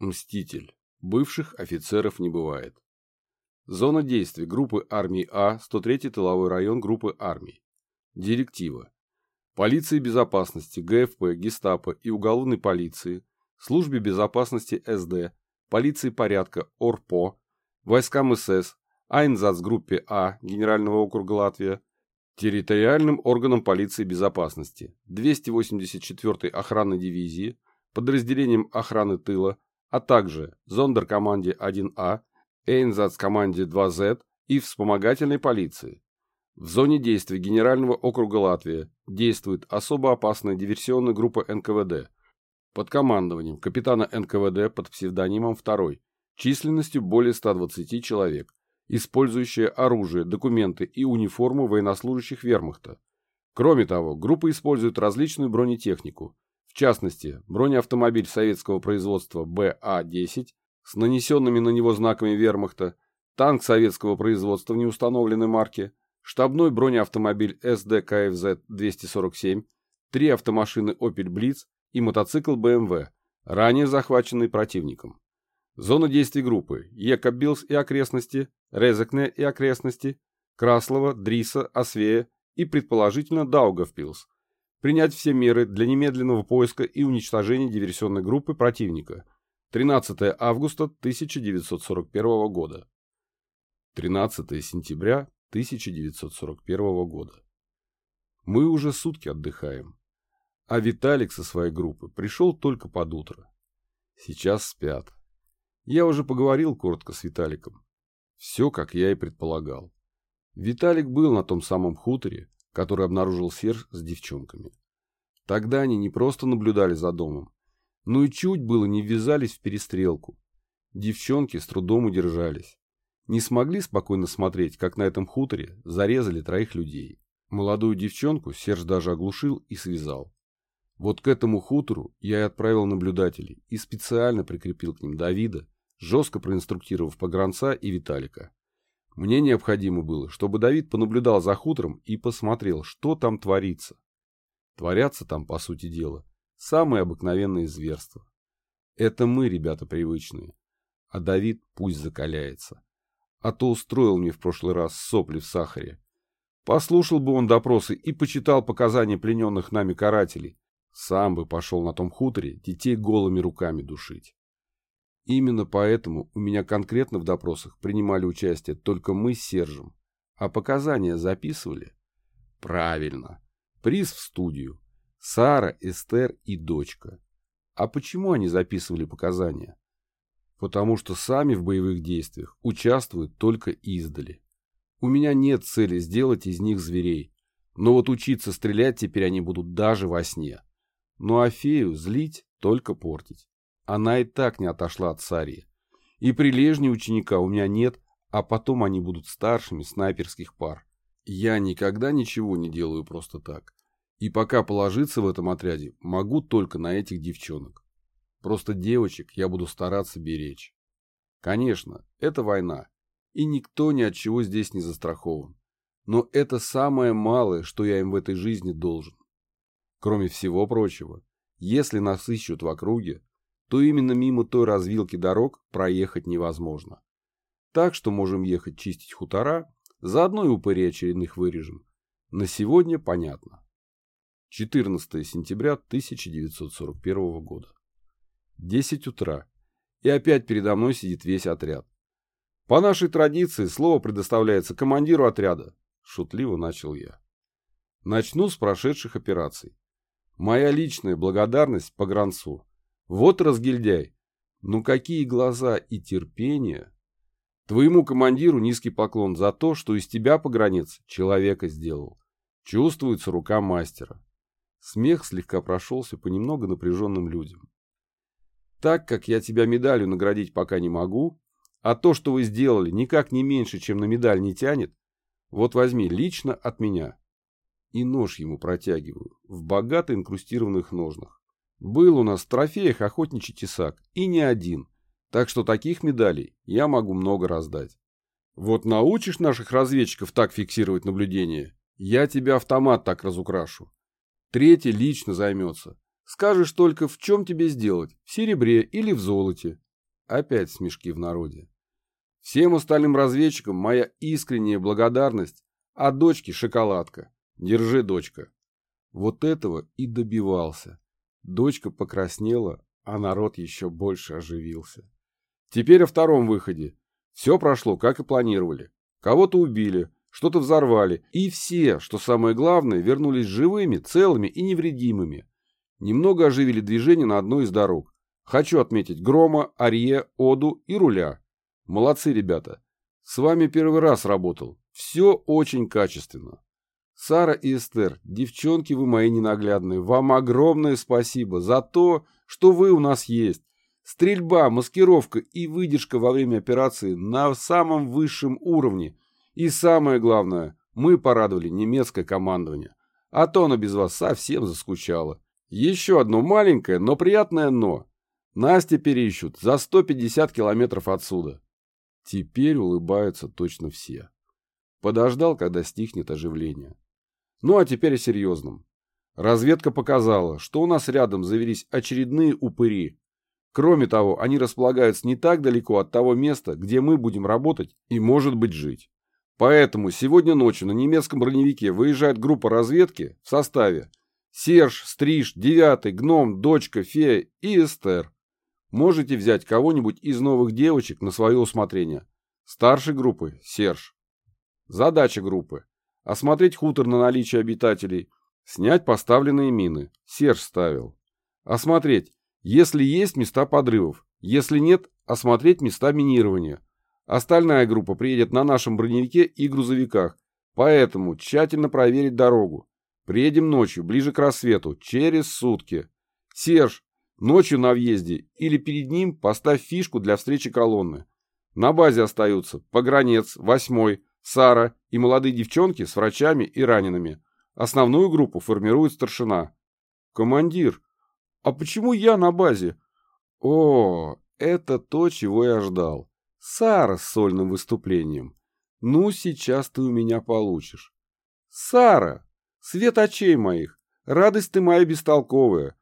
Мститель. Бывших офицеров не бывает. Зона действий группы армии А, 103-й тыловой район группы армий. Директива. Полиции безопасности, ГФП, Гестапо и уголовной полиции, Службе безопасности СД, полиции порядка ОРПО, войскам СС, Айнзацгруппе А Генерального округа Латвия, территориальным органам полиции безопасности, 284-й охранной дивизии, подразделением охраны тыла, а также зондеркоманде 1А, Эйнзацкоманде 2Z и вспомогательной полиции. В зоне действия Генерального округа Латвия действует особо опасная диверсионная группа НКВД под командованием капитана НКВД под псевдонимом 2 численностью более 120 человек, использующая оружие, документы и униформу военнослужащих вермахта. Кроме того, группа использует различную бронетехнику, в частности, бронеавтомобиль советского производства БА-10 с нанесенными на него знаками вермахта, танк советского производства неустановленной марки, штабной бронеавтомобиль СД-КФЗ-247, три автомашины Opel Blitz и мотоцикл BMW, ранее захваченный противником. Зона действий группы – Екабилс и окрестности, Резекне и окрестности, Краслова, Дриса, Освея и, предположительно, Даугавпилс. Принять все меры для немедленного поиска и уничтожения диверсионной группы противника. 13 августа 1941 года. 13 сентября 1941 года. Мы уже сутки отдыхаем. А Виталик со своей группы пришел только под утро. Сейчас спят. Я уже поговорил коротко с Виталиком. Все, как я и предполагал. Виталик был на том самом хуторе, который обнаружил Серж с девчонками. Тогда они не просто наблюдали за домом, но и чуть было не ввязались в перестрелку. Девчонки с трудом удержались не смогли спокойно смотреть, как на этом хуторе зарезали троих людей. Молодую девчонку Серж даже оглушил и связал. Вот к этому хутору я и отправил наблюдателей и специально прикрепил к ним Давида, жестко проинструктировав погранца и Виталика. Мне необходимо было, чтобы Давид понаблюдал за хутором и посмотрел, что там творится. Творятся там, по сути дела, самые обыкновенные зверства. Это мы, ребята привычные, а Давид пусть закаляется а то устроил мне в прошлый раз сопли в сахаре. Послушал бы он допросы и почитал показания плененных нами карателей. Сам бы пошел на том хуторе детей голыми руками душить. Именно поэтому у меня конкретно в допросах принимали участие только мы с Сержем. А показания записывали? Правильно. Приз в студию. Сара, Эстер и дочка. А почему они записывали показания? потому что сами в боевых действиях участвуют только издали. У меня нет цели сделать из них зверей, но вот учиться стрелять теперь они будут даже во сне. Ну а фею злить только портить. Она и так не отошла от Сарии. И прилежней ученика у меня нет, а потом они будут старшими снайперских пар. Я никогда ничего не делаю просто так. И пока положиться в этом отряде могу только на этих девчонок. Просто девочек я буду стараться беречь. Конечно, это война, и никто ни от чего здесь не застрахован. Но это самое малое, что я им в этой жизни должен. Кроме всего прочего, если нас ищут в округе, то именно мимо той развилки дорог проехать невозможно. Так что можем ехать чистить хутора, заодно и упыри очередных вырежем. На сегодня понятно. 14 сентября 1941 года. 10 утра. И опять передо мной сидит весь отряд. По нашей традиции слово предоставляется командиру отряда. Шутливо начал я. Начну с прошедших операций. Моя личная благодарность погранцу. Вот разгильдяй. Ну какие глаза и терпение. Твоему командиру низкий поклон за то, что из тебя, погранец, человека сделал. Чувствуется рука мастера. Смех слегка прошелся по немного напряженным людям. Так как я тебя медалью наградить пока не могу, а то, что вы сделали, никак не меньше, чем на медаль не тянет, вот возьми лично от меня. И нож ему протягиваю, в богато инкрустированных ножнах. Был у нас в трофеях охотничий тесак, и не один, так что таких медалей я могу много раздать. Вот научишь наших разведчиков так фиксировать наблюдение, я тебя автомат так разукрашу. Третий лично займется, Скажешь только, в чем тебе сделать, в серебре или в золоте. Опять смешки в народе. Всем остальным разведчикам моя искренняя благодарность, а дочке шоколадка. Держи, дочка. Вот этого и добивался. Дочка покраснела, а народ еще больше оживился. Теперь о втором выходе. Все прошло, как и планировали. Кого-то убили, что-то взорвали, и все, что самое главное, вернулись живыми, целыми и невредимыми. Немного оживили движение на одной из дорог. Хочу отметить Грома, Арье, Оду и Руля. Молодцы, ребята. С вами первый раз работал. Все очень качественно. Сара и Эстер, девчонки вы мои ненаглядные, вам огромное спасибо за то, что вы у нас есть. Стрельба, маскировка и выдержка во время операции на самом высшем уровне. И самое главное, мы порадовали немецкое командование. А то оно без вас совсем заскучало. Еще одно маленькое, но приятное «но». Настя переищут за 150 километров отсюда. Теперь улыбаются точно все. Подождал, когда стихнет оживление. Ну а теперь о серьезном. Разведка показала, что у нас рядом завелись очередные упыри. Кроме того, они располагаются не так далеко от того места, где мы будем работать и, может быть, жить. Поэтому сегодня ночью на немецком броневике выезжает группа разведки в составе Серж, Стриж, Девятый, Гном, Дочка, Фея и Эстер. Можете взять кого-нибудь из новых девочек на свое усмотрение. Старшей группы – Серж. Задача группы осмотреть хутор на наличие обитателей, снять поставленные мины. Серж ставил. Осмотреть, если есть места подрывов. Если нет, осмотреть места минирования. Остальная группа приедет на нашем броневике и грузовиках, поэтому тщательно проверить дорогу. Приедем ночью, ближе к рассвету, через сутки. Серж, ночью на въезде или перед ним поставь фишку для встречи колонны. На базе остаются Погранец, Восьмой, Сара и молодые девчонки с врачами и ранеными. Основную группу формирует старшина. Командир, а почему я на базе? О, это то, чего я ждал. Сара с сольным выступлением. Ну, сейчас ты у меня получишь. Сара, свет очей моих, радость ты моя бестолковая.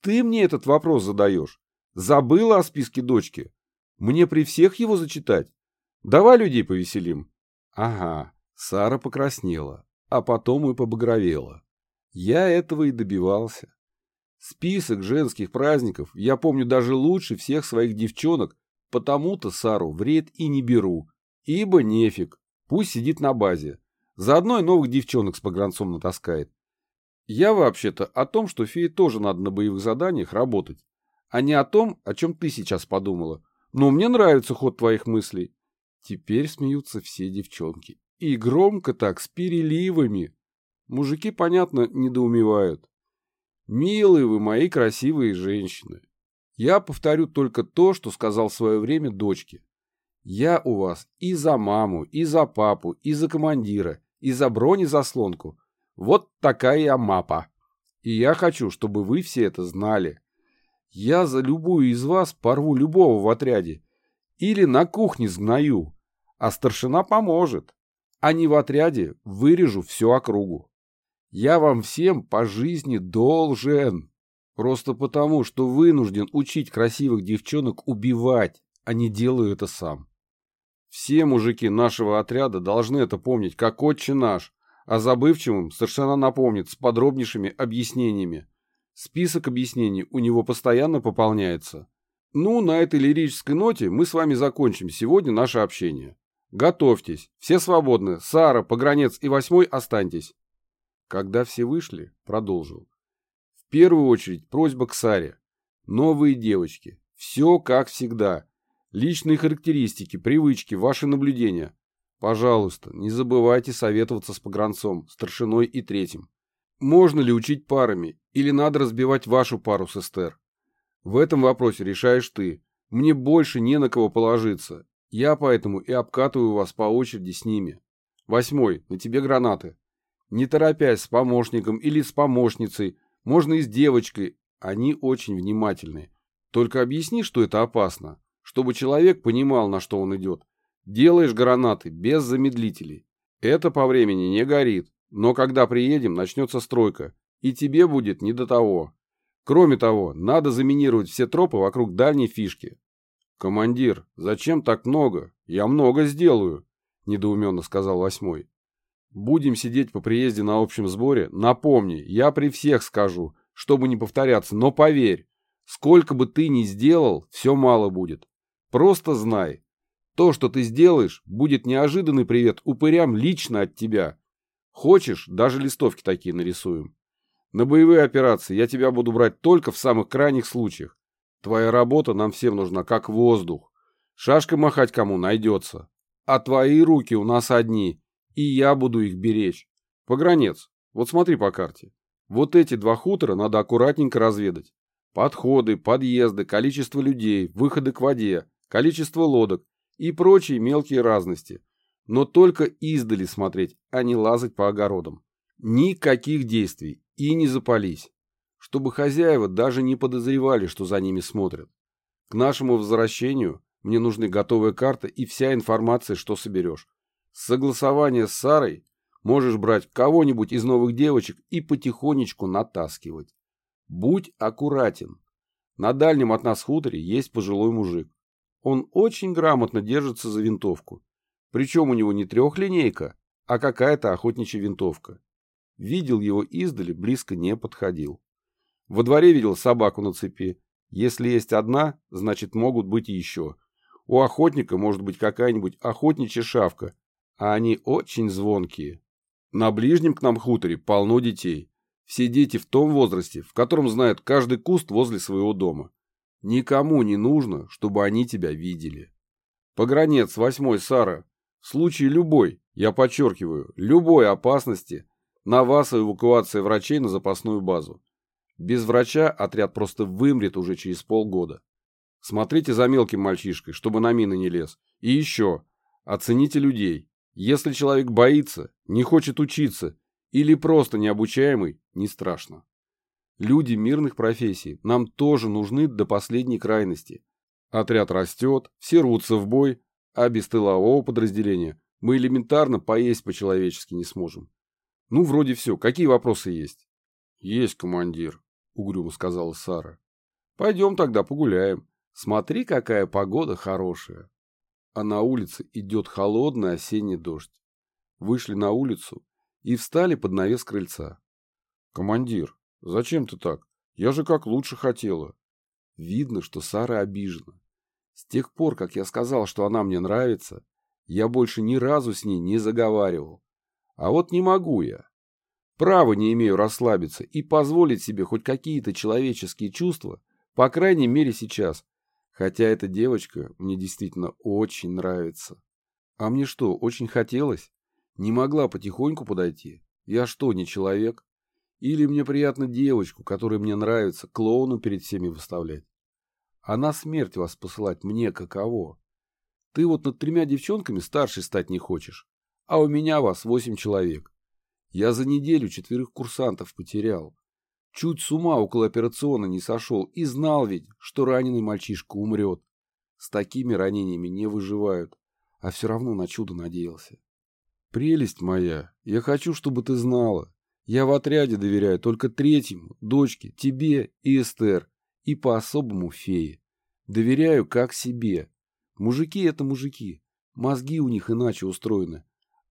Ты мне этот вопрос задаешь. Забыла о списке дочки? Мне при всех его зачитать? Давай людей повеселим. Ага, Сара покраснела, а потом и побагровела. Я этого и добивался. Список женских праздников я помню даже лучше всех своих девчонок, потому-то Сару вред и не беру, ибо нефиг, пусть сидит на базе. Заодно и новых девчонок с погранцом натаскает. Я вообще-то о том, что фее тоже надо на боевых заданиях работать, а не о том, о чем ты сейчас подумала. Но мне нравится ход твоих мыслей. Теперь смеются все девчонки. И громко так, с переливами. Мужики, понятно, недоумевают. Милые вы мои красивые женщины. Я повторю только то, что сказал в свое время дочке. Я у вас и за маму, и за папу, и за командира, и за бронезаслонку. Вот такая я мапа. И я хочу, чтобы вы все это знали. Я за любую из вас порву любого в отряде или на кухне сгною, а старшина поможет. А не в отряде вырежу всю округу. Я вам всем по жизни должен. Просто потому, что вынужден учить красивых девчонок убивать, а не делаю это сам. Все мужики нашего отряда должны это помнить, как отче наш, а забывчивым старшина напомнит с подробнейшими объяснениями. Список объяснений у него постоянно пополняется. Ну, на этой лирической ноте мы с вами закончим сегодня наше общение. Готовьтесь, все свободны. Сара, Погранец и Восьмой останьтесь. Когда все вышли, продолжил. В первую очередь просьба к Саре. Новые девочки. Все как всегда. Личные характеристики, привычки, ваши наблюдения. Пожалуйста, не забывайте советоваться с погранцом, старшиной и третьим. Можно ли учить парами, или надо разбивать вашу пару с Эстер? В этом вопросе решаешь ты. Мне больше не на кого положиться. Я поэтому и обкатываю вас по очереди с ними. Восьмой, на тебе гранаты. Не торопясь с помощником или с помощницей, можно и с девочкой, они очень внимательны. Только объясни, что это опасно, чтобы человек понимал, на что он идет. Делаешь гранаты без замедлителей. Это по времени не горит, но когда приедем, начнется стройка, и тебе будет не до того. Кроме того, надо заминировать все тропы вокруг дальней фишки. Командир, зачем так много? Я много сделаю, недоуменно сказал восьмой. Будем сидеть по приезде на общем сборе. Напомни, я при всех скажу, чтобы не повторяться, но поверь, сколько бы ты ни сделал, все мало будет. Просто знай, то, что ты сделаешь, будет неожиданный привет упырям лично от тебя. Хочешь, даже листовки такие нарисуем. На боевые операции я тебя буду брать только в самых крайних случаях. Твоя работа нам всем нужна, как воздух. Шашкой махать кому найдется. А твои руки у нас одни, и я буду их беречь. Погранец, вот смотри по карте. Вот эти два хутора надо аккуратненько разведать. Подходы, подъезды, количество людей, выходы к воде, количество лодок и прочие мелкие разности. Но только издали смотреть, а не лазать по огородам. Никаких действий и не запались. Чтобы хозяева даже не подозревали, что за ними смотрят. К нашему возвращению мне нужны готовая карта и вся информация, что соберешь. Согласование с Сарой можешь брать кого-нибудь из новых девочек и потихонечку натаскивать. Будь аккуратен. На дальнем от нас хуторе есть пожилой мужик. Он очень грамотно держится за винтовку. Причем у него не трехлинейка, а какая-то охотничья винтовка. Видел его издали, близко не подходил. Во дворе видел собаку на цепи. Если есть одна, значит могут быть и еще. У охотника может быть какая-нибудь охотничья шавка, а они очень звонкие. На ближнем к нам хуторе полно детей. Все дети в том возрасте, в котором знают каждый куст возле своего дома. Никому не нужно, чтобы они тебя видели. Погранец, восьмой, Сара. В случае любой, я подчеркиваю, любой опасности, на вас эвакуация врачей на запасную базу. Без врача отряд просто вымрет уже через полгода. Смотрите за мелким мальчишкой, чтобы на мины не лез. И еще, оцените людей. Если человек боится, не хочет учиться или просто необучаемый, не страшно. Люди мирных профессий нам тоже нужны до последней крайности. Отряд растет, все рвутся в бой, а без тылового подразделения мы элементарно поесть по-человечески не сможем. Ну, вроде все. Какие вопросы есть? Есть, командир, угрюмо сказала Сара. Пойдем тогда погуляем. Смотри, какая погода хорошая. А на улице идет холодный осенний дождь. Вышли на улицу и встали под навес крыльца. Командир, зачем ты так? Я же как лучше хотела. Видно, что Сара обижена. С тех пор, как я сказал, что она мне нравится, я больше ни разу с ней не заговаривал. А вот не могу я. Право не имею расслабиться и позволить себе хоть какие-то человеческие чувства, по крайней мере сейчас. Хотя эта девочка мне действительно очень нравится. А мне что, очень хотелось? Не могла потихоньку подойти? Я что, не человек? Или мне приятно девочку, которая мне нравится, клоуну перед всеми выставлять? А на смерть вас посылать мне каково? Ты вот над тремя девчонками старшей стать не хочешь а у меня вас восемь человек. Я за неделю четверых курсантов потерял. Чуть с ума около операционно не сошел и знал ведь, что раненый мальчишка умрет. С такими ранениями не выживают, а все равно на чудо надеялся. Прелесть моя, я хочу, чтобы ты знала. Я в отряде доверяю только третьему, дочке, тебе и Эстер, и по-особому фее. Доверяю как себе. Мужики — это мужики. Мозги у них иначе устроены.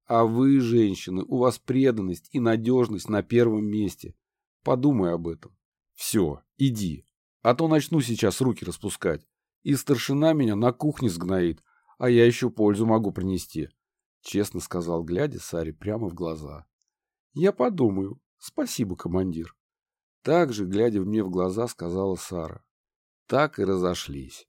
А вы, женщины, у вас преданность и надежность на первом месте. Подумай об этом. Все, иди. А то начну сейчас руки распускать. И старшина меня на кухне сгноит, а я еще пользу могу принести. Честно сказал, глядя Саре прямо в глаза. Я подумаю. Спасибо, командир. Так же, глядя мне в глаза, сказала Сара. Так и разошлись.